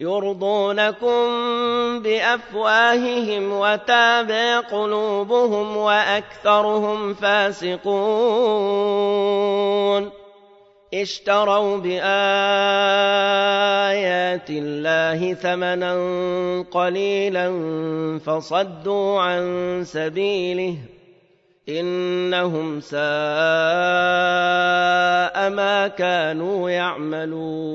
يُرْضُونَكُم بِأَفْوَاهِهِمْ وَتَأْبَىٰ قُلُوبُهُمْ وَأَكْثَرُهُمْ فَاسِقُونَ. اشْتَرَوْا بِآيَاتِ اللَّهِ ثَمَنًا قَلِيلًا فَصَدُّوا عَن سَبِيلِهِ ۚ إِنَّهُمْ سَاءَ مَا كَانُوا يَعْمَلُونَ.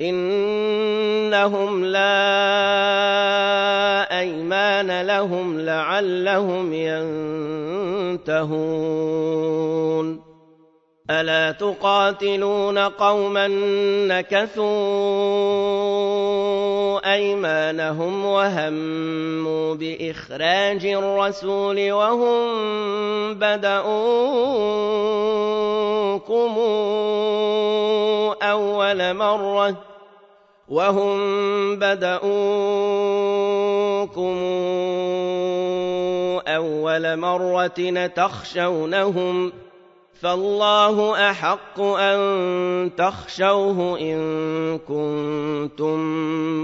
إِنَّهُمْ لَا أَيْمَانَ لَهُمْ لَعَلَّهُمْ يَنتَهُونَ ألا تقاتلون قوما نكثوا أيمانهم وهموا بإخراج الرسول وهم بدؤوكم أول مرة وهم بدؤوكم أول مرة تخشونهم ۖ فالله أحق أن تخشوه إن كنتم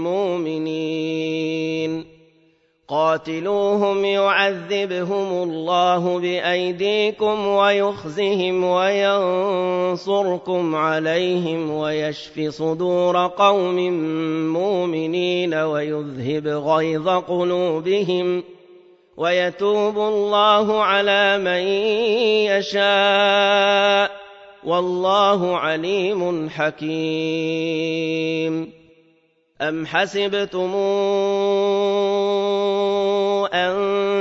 مؤمنين. قاتلوهم يعذبهم الله بأيديكم ويخزهم وينصركم عليهم ويشف صدور قوم مؤمنين ويذهب غيظ قلوبهم ۖ. ويتوب الله على من يشاء والله عليم حكيم. أم حسبتم أن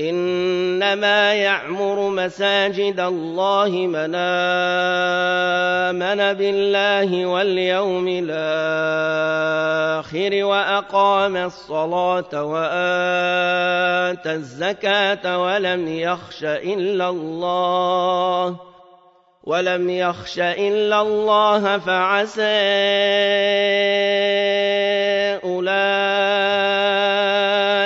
إنما يعمر مساجد الله من آمن بالله واليوم الآخر وأقام الصلاة وآتى الزكاة ولم يخش إلا الله ولم يخش إلا الله فعسى أولئك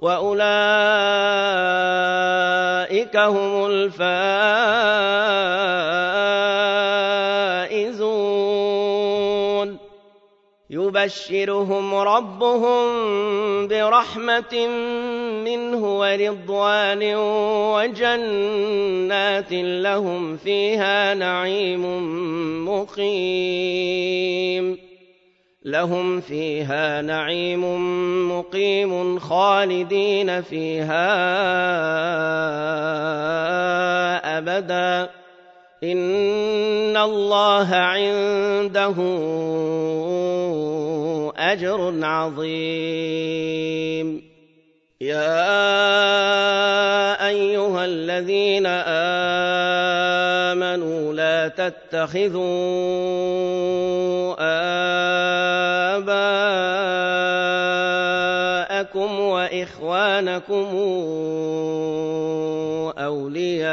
واولئك هم الفائزون يبشرهم ربهم برحمه منه ورضوان وجنات لهم فيها نعيم مقيم لهم فيها نعيم مقيم خالدين فيها أبدا. إن الله عنده أجر عظيم. يا أيها الذين آمنوا لا تتخذوا وإخوانكم أولياء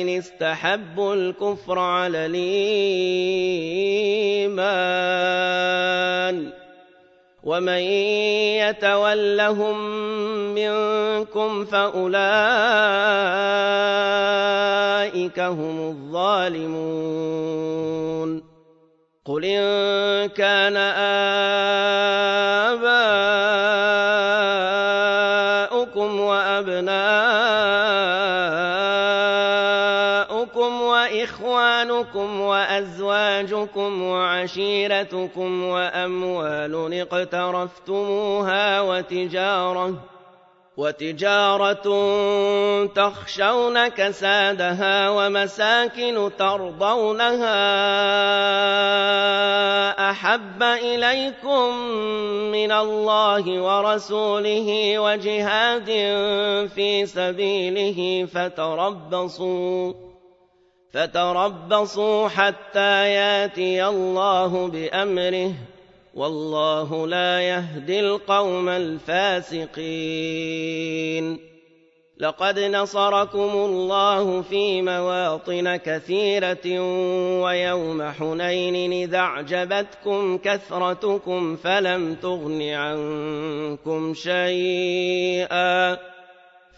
إن استحبوا الكفر على الإيمان ومن يتولهم منكم فأولئك هم الظالمون قل إن كان آباؤكم وأزواجكم وعشيرتكم وأموال اقترفتموها وتجارة وتجارة تخشون كسادها ومساكن ترضونها أحب إليكم من الله ورسوله وجهاد في سبيله فتربصوا فتربصوا حتى ياتي الله بأمره والله لا يهدي القوم الفاسقين. لقد نصركم الله في مواطن كثيرة ويوم حنين إذا أعجبتكم كثرتكم فلم تغن عنكم شيئا.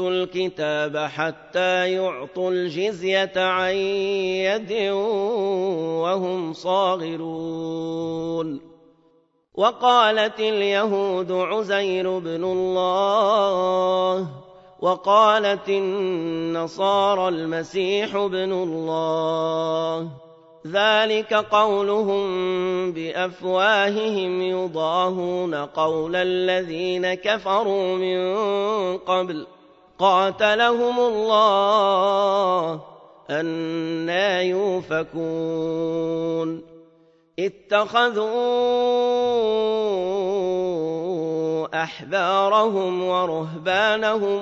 اوتوا الكتاب حتى يعطوا الجزية عن يد وهم صاغرون. وقالت اليهود عزير بن الله وقالت النصارى المسيح ابن الله. ذلك قولهم بأفواههم يضاهون قول الذين كفروا من قبل. قاتلهم الله أنا يؤفكون اتخذوا أحبارهم ورهبانهم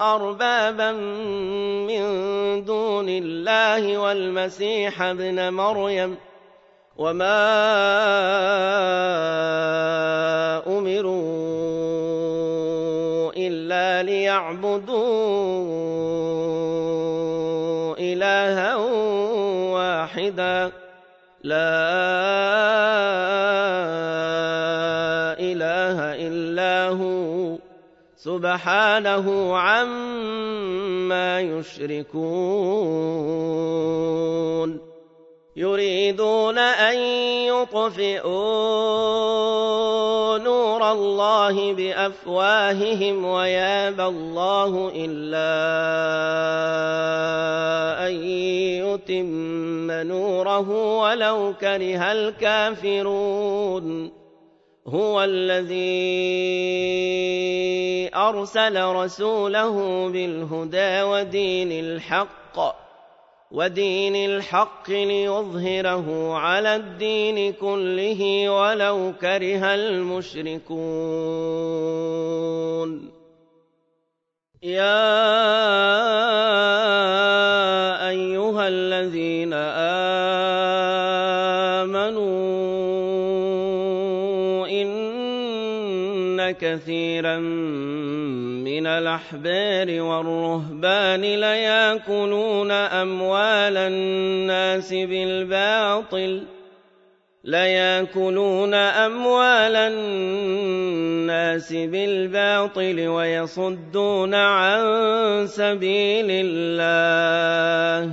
أربابا من دون الله والمسيح ابن مريم وما أمروا الا ليعبدوا الها واحدا. لا اله الا هو. سبحانه عما يشركون. يريدون أن يطفئوا نور الله بأفواههم ويابى الله إلا أن يتم نوره ولو كره الكافرون. هو الذي أرسل رسوله بالهدى ودين الحق. ودين الحق ليظهره على الدين كله ولو كره المشركون. يا أيها الذين آمنوا إن كثيرا من الأحبار والرهبان ليأكلون أموال الناس بالباطل ۖ ليأكلون أموال الناس بالباطل ويصدون عن سبيل الله.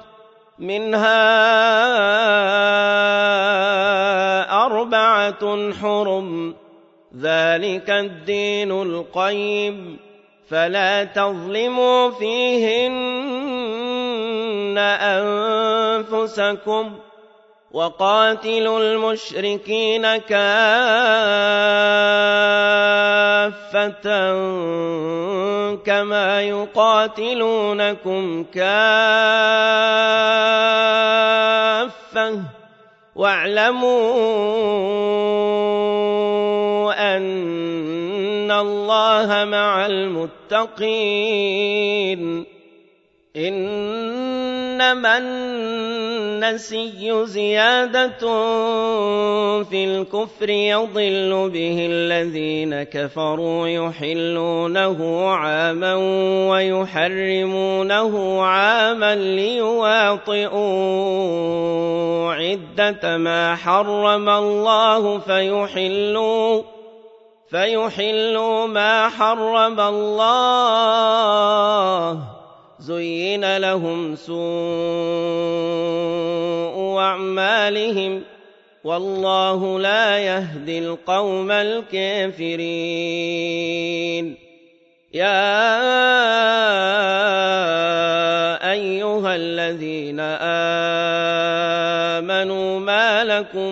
منها أربعة حرم ذلك الدين القيم فلا تظلموا فيهن أنفسكم وقاتلوا المشركين كافة. كما يقاتلونكم كافة واعلموا أن الله مع المتقين إنما النسي زيادة في الكفر يضل به الذين كفروا يحلونه عاما ويحرمونه عاما ليواطئوا عدة ما حرم الله فيحلوا فيحلوا ما حرم الله زين لهم سوء أعمالهم والله لا يهدي القوم الكافرين يا أيها الذين آمنوا ما لكم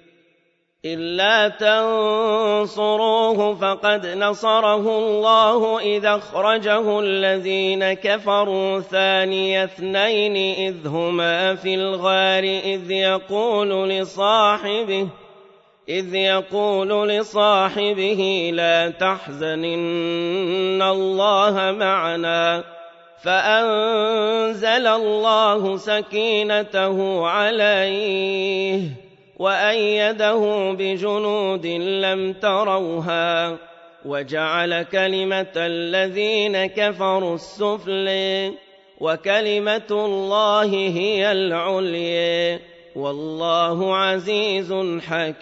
إلا تنصروه فقد نصره الله إذا أخرجه الذين كفروا ثاني اثنين إذ هما في الغار إذ يقول لصاحبه إذ يقول لصاحبه لا تحزن إن الله معنا فأنزل الله سكينته عليه وأيده بجنود لم تروها وجعل كلمة الذين كفروا السفل وكلمة الله هي العليا والله عزيز حكيم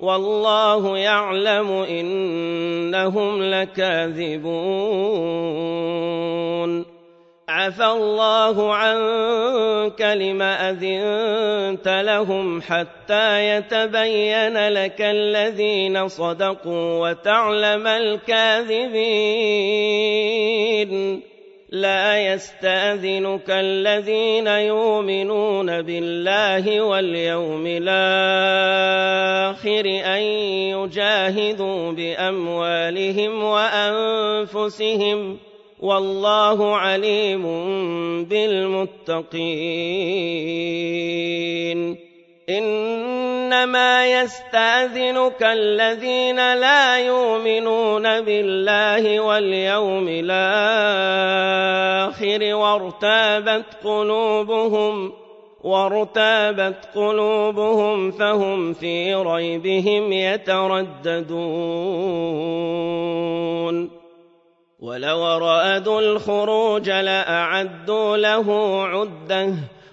والله يعلم إنهم لكاذبون. عفى الله عنك لم أذنت لهم حتى يتبين لك الذين صدقوا وتعلم الكاذبين. لا يستأذنك الذين يؤمنون بالله واليوم الآخر أن يجاهدوا بأموالهم وأنفسهم والله عليم بالمتقين. إنما يستأذنك الذين لا يؤمنون بالله واليوم الآخر وارتابت قلوبهم وارتابت قلوبهم فهم في ريبهم يترددون. ولو أرادوا الخروج لأعدوا له عدة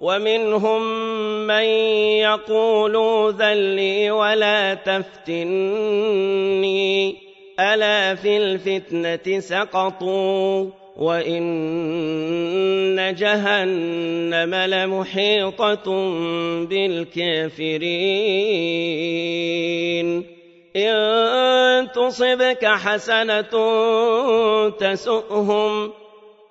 ومنهم من يقول ذلي ولا تفتني. ألا في الفتنة سقطوا وإن جهنم لمحيطة بالكافرين. إن تصبك حسنة تسؤهم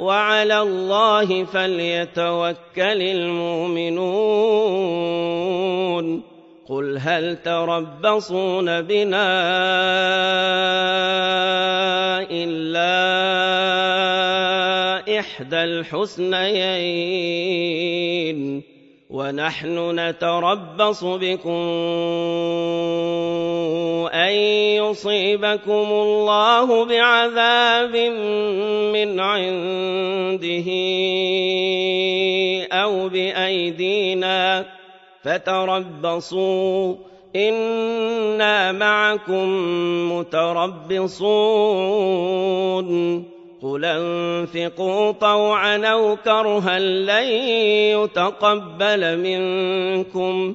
وعلى الله فليتوكل المؤمنون. قل هل تربصون بنا إلا إحدى الحسنيين؟ ونحن نتربص بكم أن يصيبكم الله بعذاب من عنده أو بأيدينا فتربصوا إنا معكم متربصون قل انفقوا طوعا أو كرها لن يتقبل منكم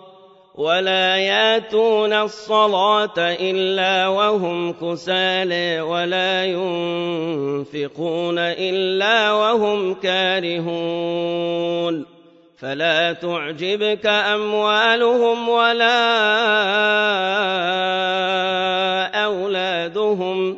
ولا ياتون الصلاة إلا وهم كسالى ولا ينفقون إلا وهم كارهون فلا تعجبك أموالهم ولا أولادهم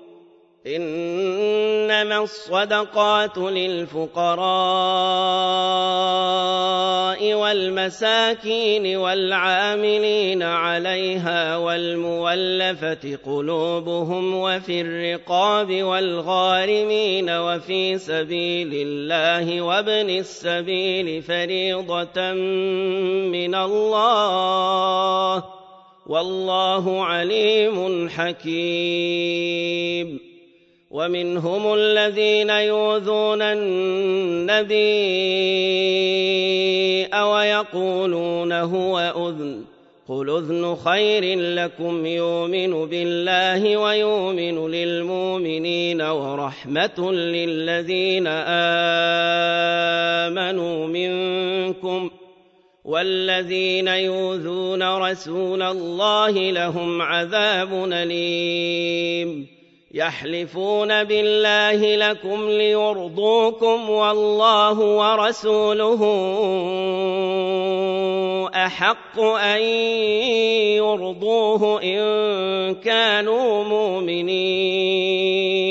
إنما الصدقات للفقراء والمساكين والعاملين عليها والمولفة قلوبهم وفي الرقاب والغارمين وفي سبيل الله وابن السبيل فريضة من الله والله عليم حكيم ومنهم الذين يؤذون النبي ويقولون هو أذن قل أذن خير لكم يؤمن بالله ويؤمن للمؤمنين ورحمة للذين آمنوا منكم والذين يؤذون رسول الله لهم عذاب أليم يحلفون بالله لكم ليرضوكم والله ورسوله أحق أن يرضوه إن كانوا مؤمنين.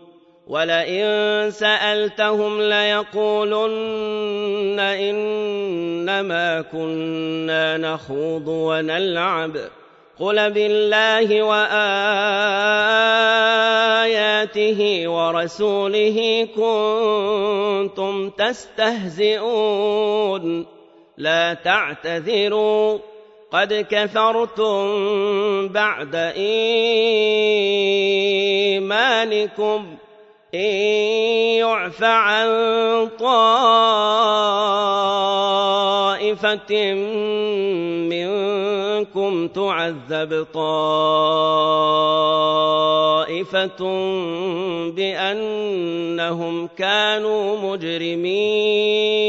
ولئن سألتهم ليقولن إنما كنا نخوض ونلعب. قل بالله وآياته ورسوله كنتم تستهزئون. لا تعتذروا. قد كفرتم بعد إيمانكم. إن يعف عن طائفة منكم تعذب طائفة بأنهم كانوا مجرمين.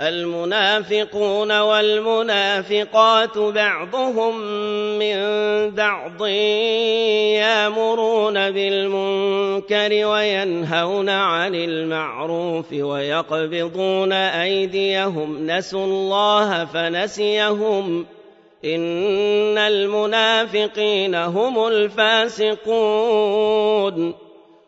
المنافقون والمنافقات بعضهم من بعض يامرون بالمنكر وينهون عن المعروف ويقبضون أيديهم نسوا الله فنسيهم إن المنافقين هم الفاسقون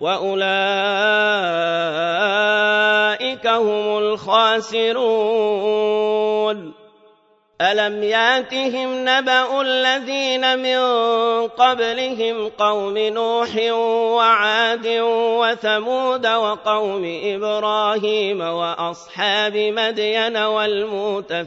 وأولئك هم الخاسرون ألم ياتهم نبأ الذين من قبلهم قوم نوح وعاد وثمود وقوم إبراهيم وأصحاب مدين والمؤتفكات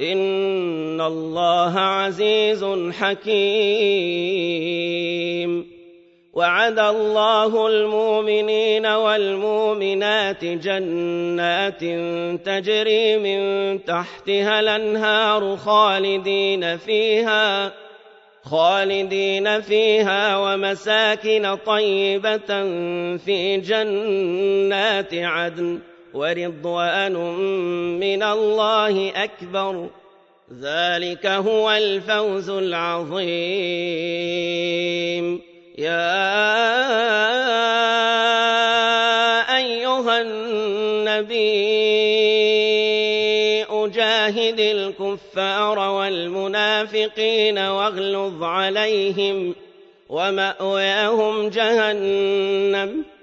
إن الله عزيز حكيم وعد الله المؤمنين والمؤمنات جنات تجري من تحتها الانهار خالدين فيها خالدين فيها ومساكن طيبة في جنات عدن ورضوان من الله أكبر. ذلك هو الفوز العظيم. يا أيها النبي أجاهد الكفار والمنافقين واغلظ عليهم ومأواهم جهنم.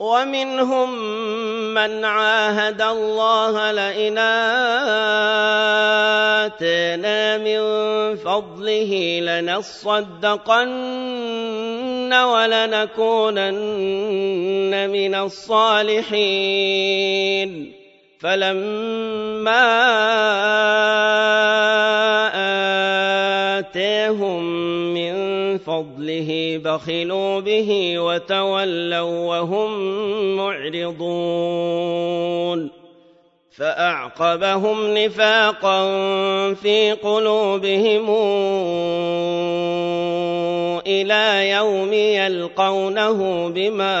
ومنهم من عاهد الله لئن آتينا من فضله لنصدقن ولنكونن من الصالحين. فلما آتيهم من فضله بخلوا به وتولوا وهم معرضون فأعقبهم نفاقا في قلوبهم إلى يوم يلقونه بما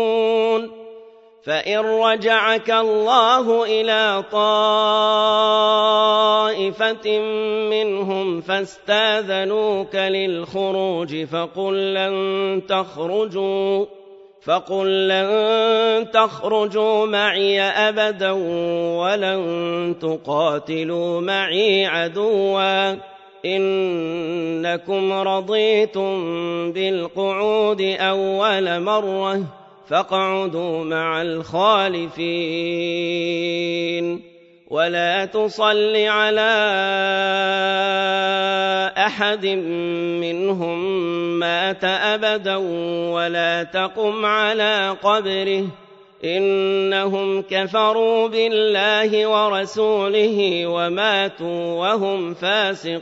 فإن رجعك الله إلى طائفة منهم فاستاذنوك للخروج فقل لن تخرجوا فقل لن تخرجوا معي أبدا ولن تقاتلوا معي عدوا إنكم رضيتم بالقعود أول مرة فاقعدوا مع الخالفين ولا تصل على أحد منهم مات أبدا ولا تقم على قبره إنهم كفروا بالله ورسوله وماتوا وهم فاسقون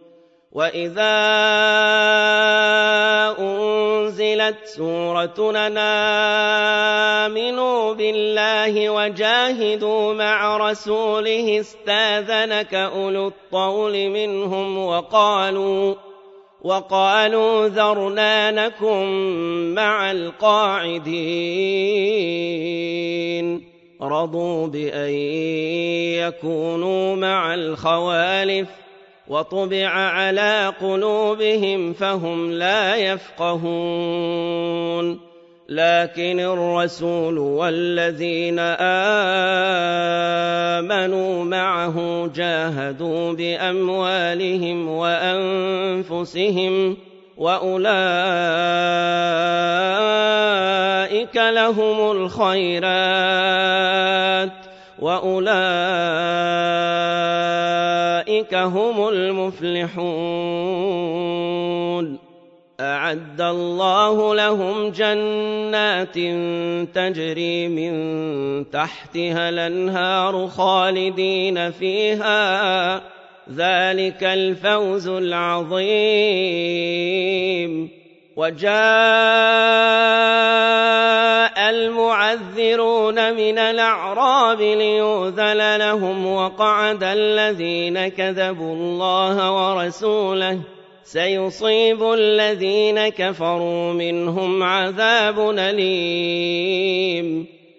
واذا انزلت سوره امنوا بالله وجاهدوا مع رسوله استاذنك اولو الطول منهم وقالوا وقالوا ذرنا نكن مع القاعدين رضوا بان يكونوا مع الخوالف وطبع على قلوبهم فهم لا يفقهون. لكن الرسول والذين آمنوا معه جاهدوا بأموالهم وأنفسهم وأولئك لهم الخيرات. واولئك هم المفلحون اعد الله لهم جنات تجري من تحتها الانهار خالدين فيها ذلك الفوز العظيم وجاء المعذرون من الأعراب ليؤذن لهم وقعد الذين كذبوا الله ورسوله سيصيب الذين كفروا منهم عذاب أليم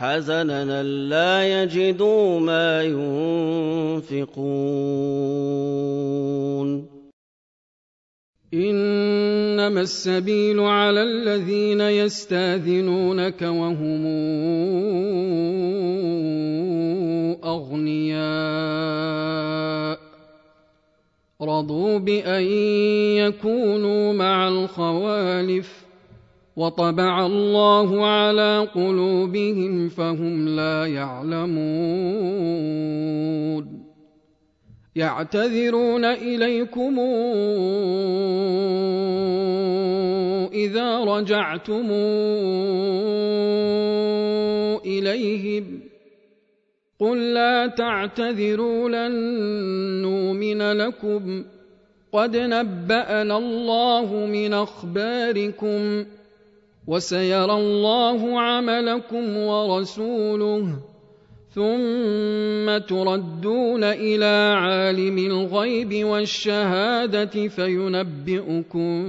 حزنا لا يجدوا ما ينفقون. إنما السبيل على الذين يستاذنونك وهم أغنياء. رضوا بأن يكونوا مع الخوالف. وطبع الله على قلوبهم فهم لا يعلمون. يعتذرون إليكم إذا رجعتم إليهم. قل لا تعتذروا لن نؤمن لكم. قد نبأنا الله من أخباركم. وسيرى الله عملكم ورسوله ثم تردون إلى عالم الغيب والشهادة فينبئكم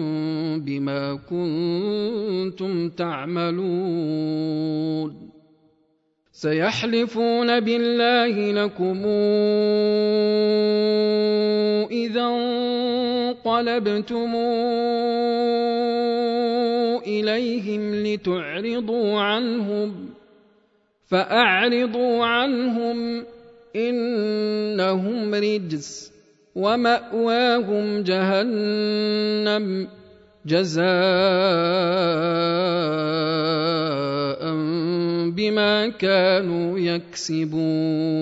بما كنتم تعملون. سيحلفون بالله لكم إذا انقلبتم. إليهم لتعرضوا عنهم فأعرضوا عنهم إنهم رجس ومأواهم جهنم جزاء بما كانوا يكسبون.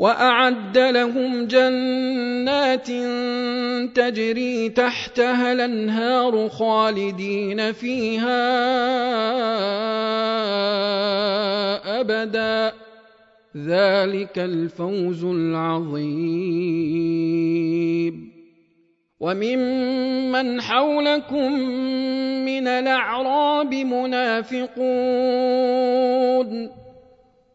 وأعد لهم جنات تجري تحتها الأنهار خالدين فيها أبدا. ذلك الفوز العظيم. وممن حولكم من الأعراب منافقون.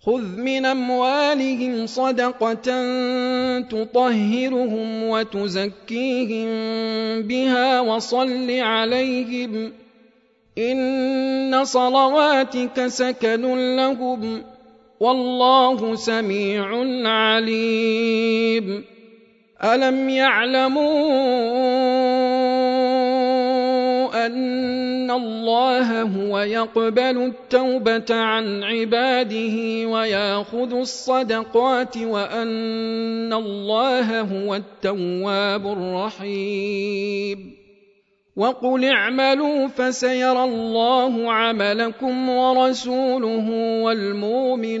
خذ من اموالهم صدقه تطهرهم وتزكيهم بها وصل عليهم ان صلواتك سكن لهم والله سميع عليم الم يعلموا أن الله هو يقبل التوبة عن عباده وياخذ الصدقات وأن الله هو التواب الرحيم وقل اعملوا فسيرى الله عملكم ورسوله والمؤمنون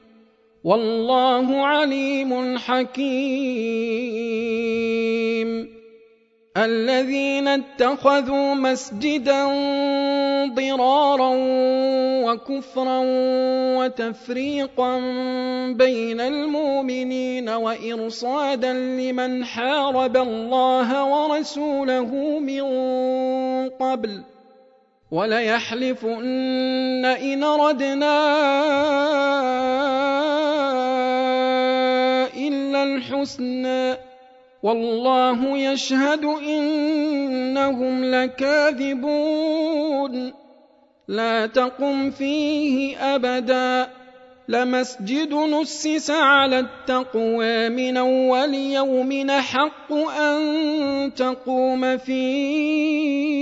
والله عليم حكيم. الذين اتخذوا مسجدا ضرارا وكفرا وتفريقا بين المؤمنين وإرصادا لمن حارب الله ورسوله من قبل وليحلفن إن ردنا إلا الحسنى والله يشهد إنهم لكاذبون. لا تقم فيه أبدا. لمسجد نسس على التقوى من أول يوم حق أن تقوم فيه.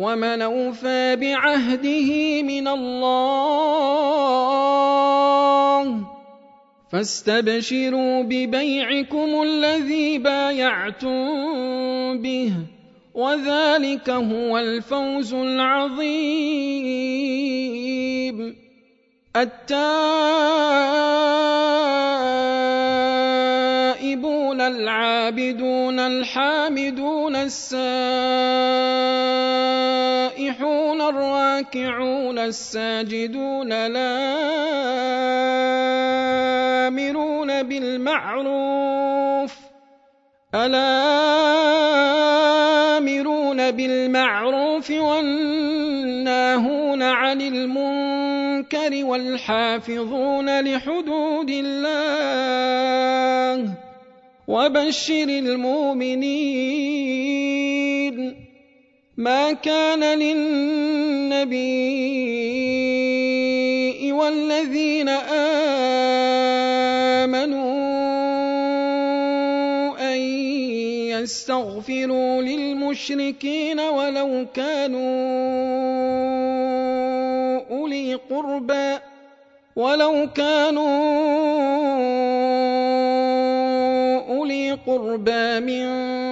ومن اوفى بعهده من الله فاستبشروا ببيعكم الذي بايعتم به وذلك هو الفوز العظيم التائب الطيبون العابدون الحامدون السائحون الراكعون الساجدون الآمرون بالمعروف الآمرون بالمعروف والناهون عن المنكر والحافظون لحدود الله وبشر المؤمنين ما كان للنبي والذين آمنوا أن يستغفروا للمشركين ولو كانوا أولي قربى ولو كانوا أولي قربى من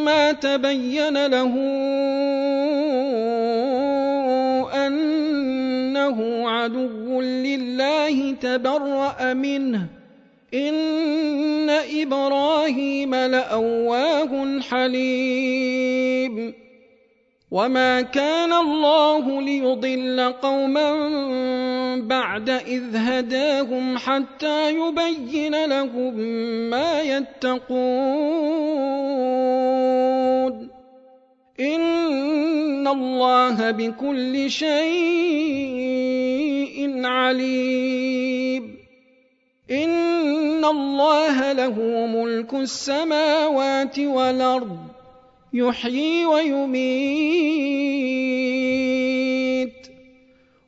فلما تبين له أنه عدو لله تبرأ منه. إن إبراهيم لأواه حليم. وما كان الله ليضل قوما بعد إذ هداهم حتى يبين لهم ما يتقون. إن الله بكل شيء عليم. إن الله له ملك السماوات والأرض يحيي ويميت.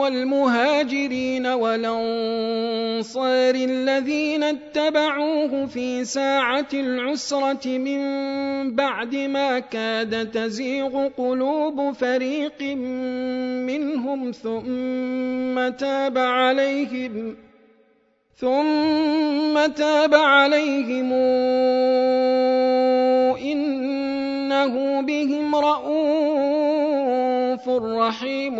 والمهاجرين والأنصار الذين اتبعوه في ساعة العسرة من بعد ما كاد تزيغ قلوب فريق منهم ثم تاب عليهم ثم تاب عليهم إنه بهم رءوف رحيم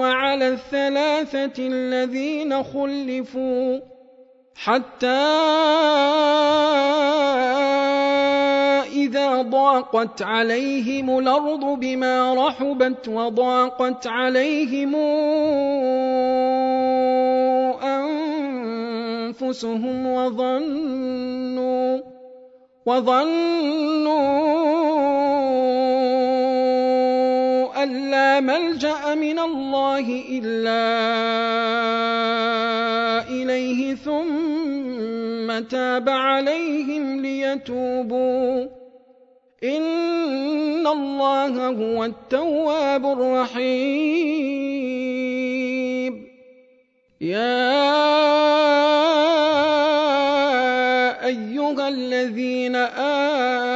وعلى الثلاثة الذين خلفوا حتى إذا ضاقت عليهم الأرض بما رحبت وضاقت عليهم أنفسهم وظنوا وظنوا أن لا ملجأ من الله إلا إليه ثم تاب عليهم ليتوبوا إن الله هو التواب الرحيم يا أيها الذين آمنوا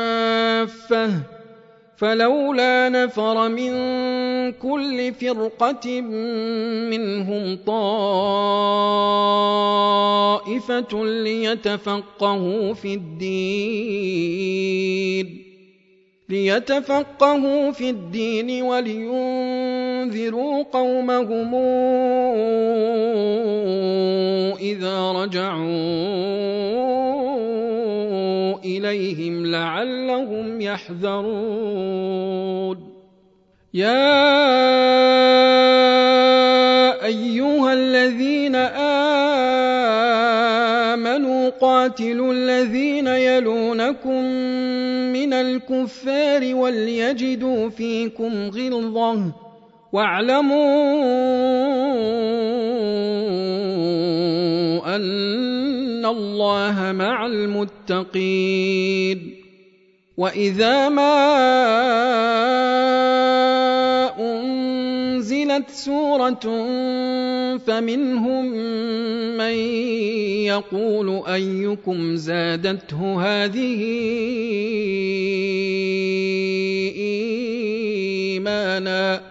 كَافَّةً فَلَوْلَا نَفَرَ مِن كُلِّ فِرْقَةٍ مِّنْهُمْ طَائِفَةٌ لِّيَتَفَقَّهُوا فِي الدِّينِ لِيَتَفَقَّهُوا فِي الدِّينِ وَلِيُنذِرُوا قَوْمَهُمْ إِذَا رَجَعُوا إِلَيْهِمْ لَعَلَّهُمْ يَحْذَرُونَ. يَا أَيُّهَا الَّذِينَ آمَنُوا قَاتِلُوا الَّذِينَ يَلُونَكُم مِّنَ الْكُفَّارِ وَلْيَجِدُوا فِيكُمْ غِلْظَةً وَاعْلَمُوا أَنَّ اللَّهَ مَعَ الْمُتَّقِينَ وَإِذَا مَا أُنزِلَتْ سُورَةٌ فَمِنْهُم مَّن يَقُولُ أَيُّكُمْ زَادَتْهُ هَٰذِهِ إِيمَانًا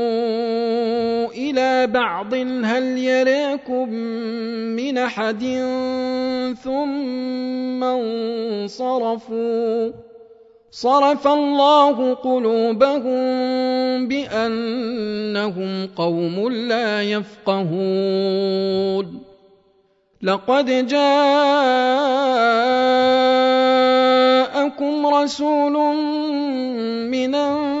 إِلَىٰ بَعْضٍ هَلْ يَرَاكُم مِّنْ أَحَدٍ ثُمَّ انصَرَفُوا صَرَفَ اللَّهُ قُلُوبَهُم بِأَنَّهُمْ قَوْمٌ لَّا يَفْقَهُونَ لَقَدْ جَاءَكُمْ رَسُولٌ مِّنْ أَنفُسِكُمْ